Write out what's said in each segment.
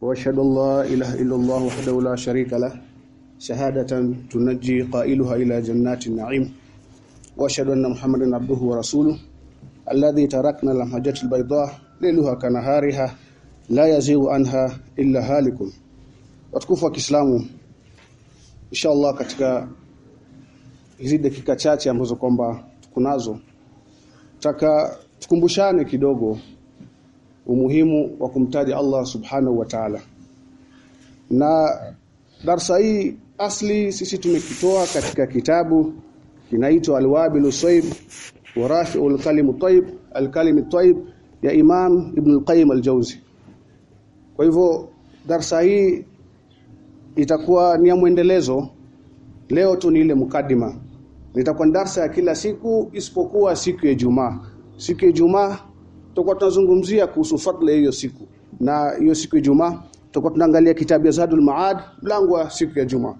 واشهد ان لا اله الا الله وحده لا شريك له شهاده تنجي قائلها الى جنات النعيم واشهد ان محمدا عبده ورسوله الذي تركنا المحجة البيضاء ليلها كنهارها لا يزيغ عنها illa halikun watukufu wa Kiislamu inshallah katika hizi dakika chache ambazo kwamba tukunazo taka tukumbushane kidogo umuhimu wa kumtaja Allah subhanahu wa ta'ala. Na darsa hii asli sisi tumekitoa katika kitabu kinaitwa Al-Wabil Sayyib wa Rafi'ul Kalim Tayyib Al-Kalim Tayyib ya Imam Ibn Al-Qayyim Al-Jawzi. Kwa hivyo darsa hii itakuwa ni ya mwendelezo. Leo tu ni ile mukadima. Nitakuwa darsa ya kila siku isipokuwa siku ya Ijumaa. Siku ya Ijumaa tutakuwa tunazungumzia kuhusu fadhila hiyo siku. Na hiyo siku ya Ijumaa tutakuwa tunaangalia kitabu ya Zadul Maad mlango wa siku ya Ijumaa.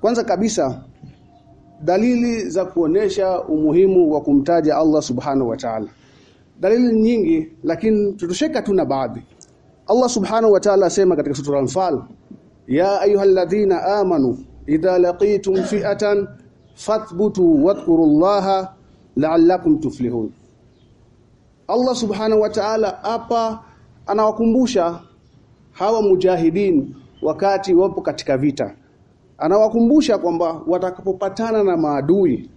Kwanza kabisa dalili za kuonesha umuhimu wa kumtaja Allah subhanahu wa ta'ala. Dalili nyingi lakini tutosheka tu na baadhi. Allah subhanahu wa ta'ala asema katika sura al-Anfal ya ayyuhalladhina amanu idha laqitum fi'atan fathbutu wadhkurullaha la'allakum tuflihun Allah subhanahu wa ta'ala hapa anawakumbusha hawa mujahidin wakati wapo katika vita. Anawakumbusha kwamba watakapopatana na maadui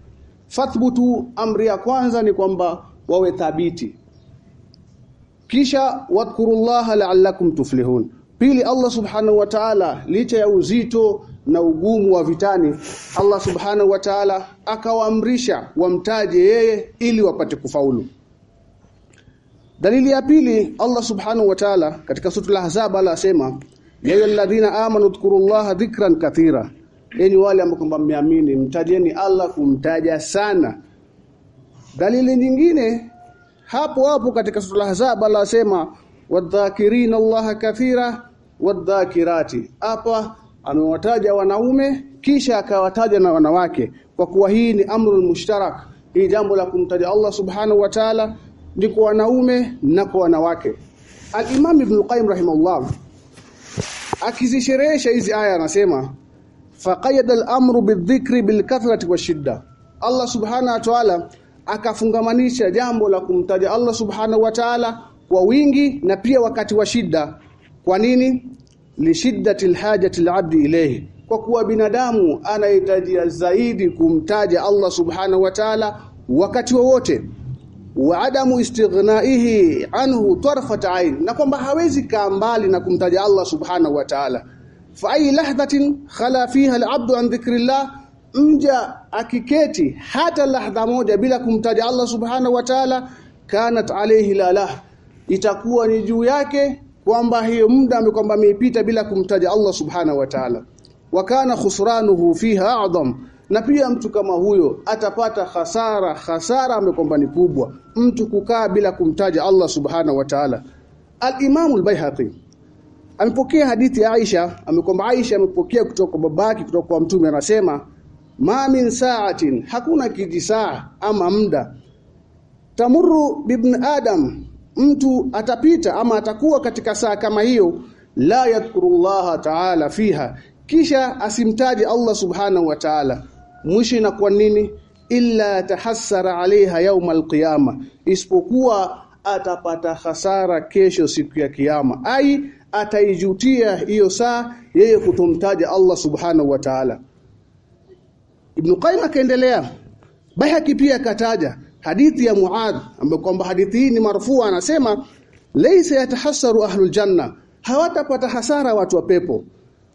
fathbutu amri ya kwanza ni kwamba wawe thabiti. Kisha wadhkurullaha la'allakum tuflihun. Pili Allah subhanahu wa ta'ala licha ya uzito na ugumu wa vitani Allah subhanahu wa ta'ala akawaamrisha wamtaje yeye ili wapate kufaulu dalili ya pili Allah subhanahu wa ta'ala katika sura al-ahzab anasema ya ayyuhalladhina amanu dhkurullaha dhikran kathira. Yani wale ambao kwamba mmeamini mtajeni Allah kumtaja sana. Dalili nyingine hapo hapo katika sura al-ahzab alasema wadhakirina Allah kathira wadhakirati. Hapa amewataja wanaume kisha akawataja na wanawake. Kwa kuwa hii ni amrul mushtarak hii jambo la kumtaja Allah subhanahu wa ta'ala ni kwa wanaume na kwa wanawake. al-Imam Ibn Qayyim rahimahullah akizisherehesha hizi aya anasema faqayyada al-amru bidhikri bilkathrati washidda Allah subhanahu wa ta'ala akafungamanisha jambo la kumtaja Allah subhanahu wa ta'ala kwa wingi na pia wakati wa shida kwa nini? Lishiddati alhajati alabdi ilayhi. Kwa kuwa binadamu anahitaji zaidi kumtaja Allah subhanahu wa ta'ala wakati wowote. wa adamu istighnaihi anhu tarfat ain na kwamba hawezi kaa mbali na kumtaja Allah subhanahu wa ta'ala. Fa ay lahdhatin khala fiha al'abd an dhikrillah mja akiketi hata lahdha moja bila kumtaja Allah subhanahu wa ta'ala kanat alayhi lalah itakuwa ni juu yake kwamba hiyo muda kwamba ameipita bila kumtaja Allah subhanahu wa ta'ala. Wa kana khusranuhu fiha a'dham na pia mtu kama huyo atapata hasara hasara amekomba ni kubwa. Mtu kukaa bila kumtaja Allah subhana wa ta'ala. al-Imam al-Baihaqi amepokea hadithi ya Aisha amekomba Aisha amepokea kutoka kwa babake kutoka kwa mtume anasema ma min sa'atin hakuna kijisaa ama muda. Tamuru bibn adam mtu atapita ama atakuwa katika saa kama hiyo. La yadhkurullaha ta'ala fiha kisha asimtaje Allah subhanahu wa ta'ala mwisho inakuwa nini? Illa tahassara alaiha yauma alqiyama. Isipokuwa atapata hasara kesho siku ya kiyama. Ai ataijutia hiyo saa yeye kutomtaja Allah subhanahu wa ta'ala. Ibn Qayyim akaendelea. Bahaki pia akataja hadithi ya Muadh ambayo kwamba hadithi hii ni marfua anasema laysa yatahassaru ahlul janna. Hawatapata hasara watu wa pepo.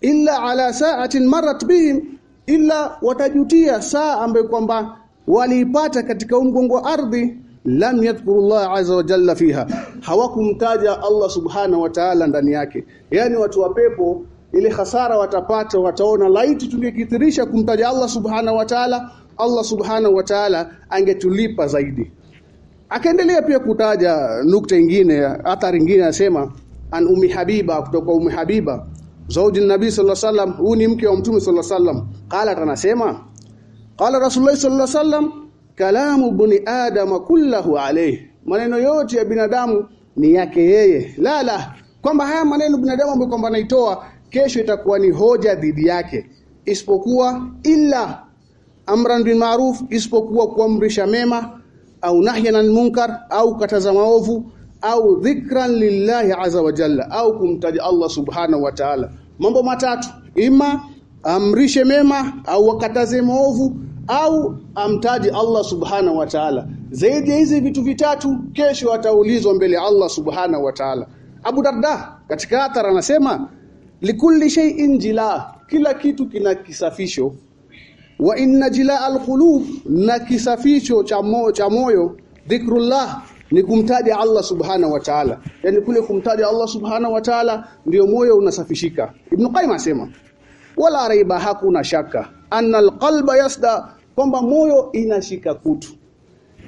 Illa ala sa'atin marat bihim illa watajutia saa ambayo kwamba waliipata katika umgongo wa ardhi lam yadhkurullah azza wa jalla fiha. Hawakumtaja Allah subhana wa ta'ala ndani yake. Yani watu wa pepo ile hasara watapata wataona laiti tungekithirisha kumtaja Allah subhana wa ta'ala Allah subhana wa ta'ala angetulipa zaidi. Akaendelea pia kutaja nukta nyingine athari nyingine anasema an ummi habiba kutoka ummi habiba zauji nabii sallallahu alaihi wasallam huu ni mke wa mtume sallallahu alaihi wasallam. Qala anasema qala rasulullah sallallahu alaihi wasallam kalamu buni adama kullahu alayhi maneno yote ya binadamu ni yake yeye. La la kwamba haya maneno binadamu ambayo kwamba anaitoa kesho itakuwa ni hoja dhidi yake. Isipokuwa illa amran bil ma'ruf isipokuwa kuamrisha mema au nahyan anil munkar au kataza maovu au dhikran lillahi azza wa jalla au kumtaja Allah subhanahu wa ta'ala. Mambo matatu. Ima amrishe mema au wakataze maovu au amtaji Allah subhanahu wa ta'ala. Zaidi ya hizi vitu vitatu kesho ataulizwa mbele Allah subhanahu wa ta'ala. Abu Darda katika athara anasema likulli shay'in jila. Kila kitu kina kisafisho. Wa inna jila alqulub na kisafisho cha moyo cha moyo. Dhikrullah ni kumtaja Allah subhana wa ta'ala. Yani kule kumtaja Allah subhana wa ta'ala ndio moyo unasafishika. Ibn Qayyim asema wala raiba hakuna shaka. Anna alqalba yasda kwamba moyo inashika kutu.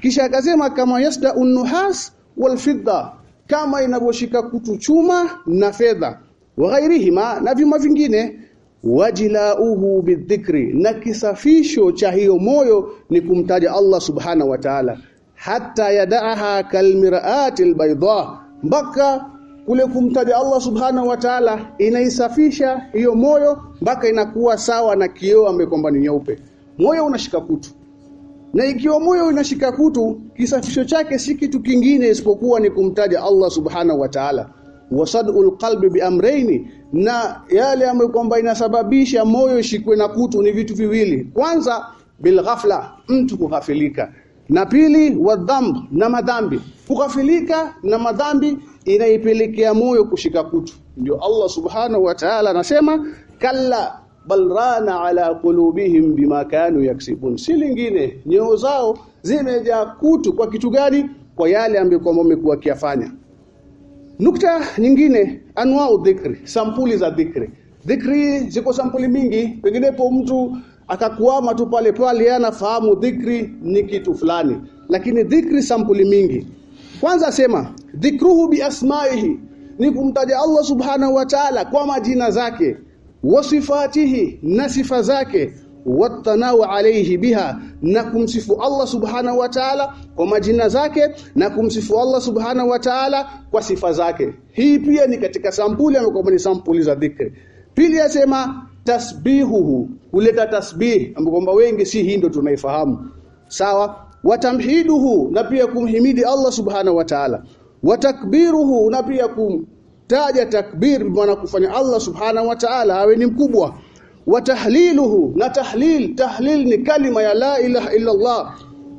Kisha akasema kama yasda unuhas wal fidda kama inavyoshika kutu chuma na fedha. Wa ghairihima na vyuma vingine. Wajilauhu bidhikri na kisafisho cha hiyo moyo ni kumtaja Allah subhana wa ta'ala hata yadaha kalmirati albayda mpaka kule kumtaja Allah subhanahu wa ta'ala inaisafisha hiyo moyo mpaka inakuwa sawa na kioo amekombani nyeupe. Moyo unashika kutu. Na ikiwa moyo unashika kutu kisafisho chake si kitu kingine isipokuwa ni kumtaja Allah subhanahu wa ta'ala. Wasadul qalbi biamraini na yale ambayo kwamba inasababisha moyo shikwe na kutu ni vitu viwili. Kwanza bilghafla mtu kughafilika na pili wadhamb na madhambi. Kukafilika na madhambi inaipelekea moyo kushika kutu. Ndio Allah subhanahu wa ta'ala anasema kalla bal rana ala qulubihim bima kanu yaksibun. Si lingine nyoo zao zimejaa kutu. Kwa kitu gani? Kwa yale ambayo wamekuwa kiafanya Nukta nyingine anwa dhikri, sampuli za dhikri. Dhikri ziko sampuli mingi, penginepo mtu akakuama tu pale pale anafahamu dhikri ni kitu fulani, lakini dhikri sampuli mingi. Kwanza asema dhikruhu bi asmaihi, ni kumtaja Allah subhanahu wa ta'ala kwa majina zake, wa sifatihi na sifa zake, watanau alayhi biha na kumsifu Allah subhanahu wa ta'ala kwa majina zake na kumsifu Allah subhanahu wa ta'ala kwa sifa zake. Hii pia ni katika sampuli ambayo ni sampuli za dhikri. Pili yasema tasbihuhu huleta tasbih ambapo kwamba wengi si hii ndio tunaifahamu. Sawa? Watamhiduhu na pia kumhimidi Allah subhana wa ta'ala. Watakbiruhu na pia kumtaja takbir maana kufanya Allah subhana wa ta'ala awe ni mkubwa. Watahliluhu na tahlil tahlil ni kalima ya la ilaha illa Allah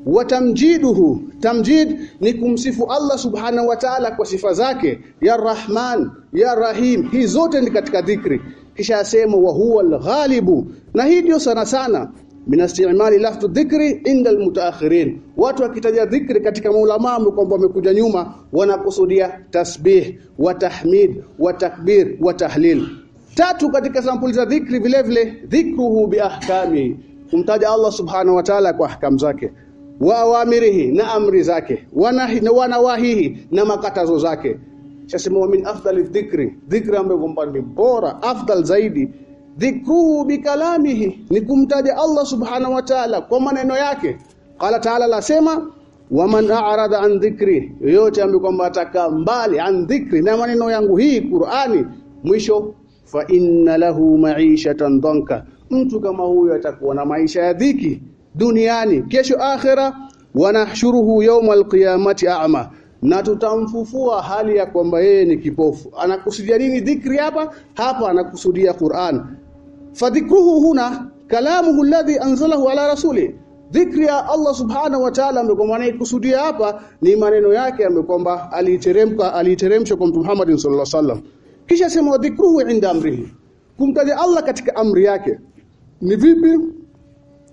watamjiduhu tamjid ni kumsifu Allah subhana wa ta'ala kwa sifa zake. Ya Rahman ya Rahim hii zote ni katika dhikri kisha asema wa huwa al-ghalibu. Na hii ndio sana sana min istimali lafdhu dhikri inda almutaakhirin. Watu wakitaja dhikri katika maulama kwamba wamekuja nyuma wanakusudia tasbih wa tahmid wa takbir wa tahlil. Tatu katika sampuli za dhikri vile vile dhikruhu bi ahkami. Kumtaja Allah subhanahu wa ta'ala kwa ahkam zake. Wa awamirihi na amri zake. Wa nawahihi na makatazo zake shasema min afdali dhikri dhikri ambayo kwamba ni bora afdal zaidi. Dhikruhu bi kalamihi ni kumtaja Allah subhanahu wa ta'ala kwa maneno yake. Qala ta'ala lasema waman a'rada an dhikri yoyote ambaye kwamba atakaa mbali an dhikri. Na maneno yangu hii Qur'ani mwisho fa inna lahu ma'ishatan dhanka mtu kama huyo atakuwa na maisha ya dhiki duniani kesho akhera, wanahshuruhu yawmal qiyamati a'ma na tutamfufua hali ya kwamba yeye ni kipofu. Anakusudia nini dhikri hapa? Hapa anakusudia Qur'an. Fadhikruhu huna kalamuhu alladhi anzalahu ala rasuli. Dhikri ya Allah subhanahu wa ta'ala amekwamba anaikusudia hapa ni maneno yake amekwamba aliteremka aliteremshwa kwa Mtume Muhammad sallallahu alaihi wasallam. Kisha sema dhikruhu inda amrihi. Kumtaja Allah katika amri yake. Ni vipi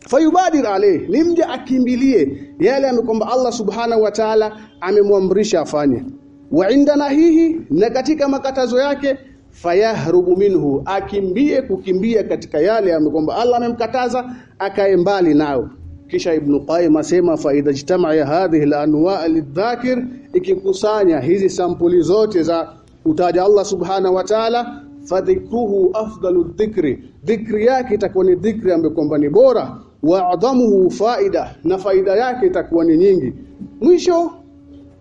fayubadir alayhi limje akimbilie yale amekwamba Allah subhanahu wa ta'ala amemwamrisha afanye. Wa indana hihi na katika makatazo yake fayahrubu minhu akimbie kukimbia katika yale amekwamba Allah amemkataza akae mbali nao kisha ibn Qayyim asema faida ya hadhihi al-anwa' lidhakir ikikusanya hizi sampuli zote za utaja Allah subhanahu wa ta'ala fadhikruhu afdalu dhikri. Dhikri yake itakuwa ni dhikri ambayo kwamba ni bora wa adhamuhu faida na faida yake itakuwa ni nyingi. Mwisho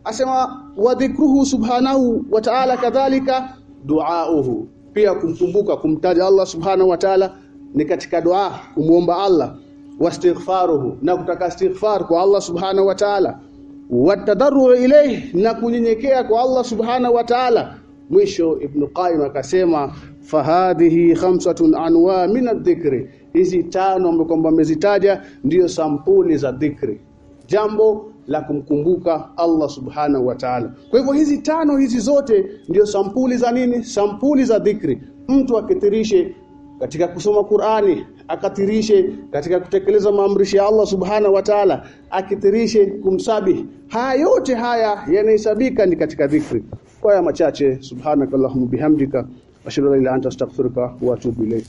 asema wadhikruhu subhanahu wa ta'ala kadhalika duauhu. Pia kumkumbuka kumtaja Allah subhanahu wa ta'ala ni katika dua kumuomba Allah. Wastighfaruhu na kutaka istighfar kwa Allah subhanahu wa ta'ala. Watadarru ilayhi na kunyenyekea kwa Allah subhanahu wa ta'ala. Mwisho ibn qayyim akasema fahadhihi khamsatun anwa min adh-dhikri hizi tano kwamba amezitaja ndiyo sampuli za dhikri. Jambo la kumkumbuka Allah subhanahu wa ta'ala. Kwa hivyo hizi tano hizi zote ndiyo sampuli za nini? Sampuli za dhikri. Mtu akithirishe katika kusoma Qur'ani akathirishe katika kutekeleza maamrisho ya Allah subhanahu wa ta'ala akithirishe kumsabi haya yote haya yanahesabika ni katika dhikri. Kwa haya machache subhanakallahumma bihamdika ashhadu an la ilaha illa anta astaghfiruka wa atubu ilayk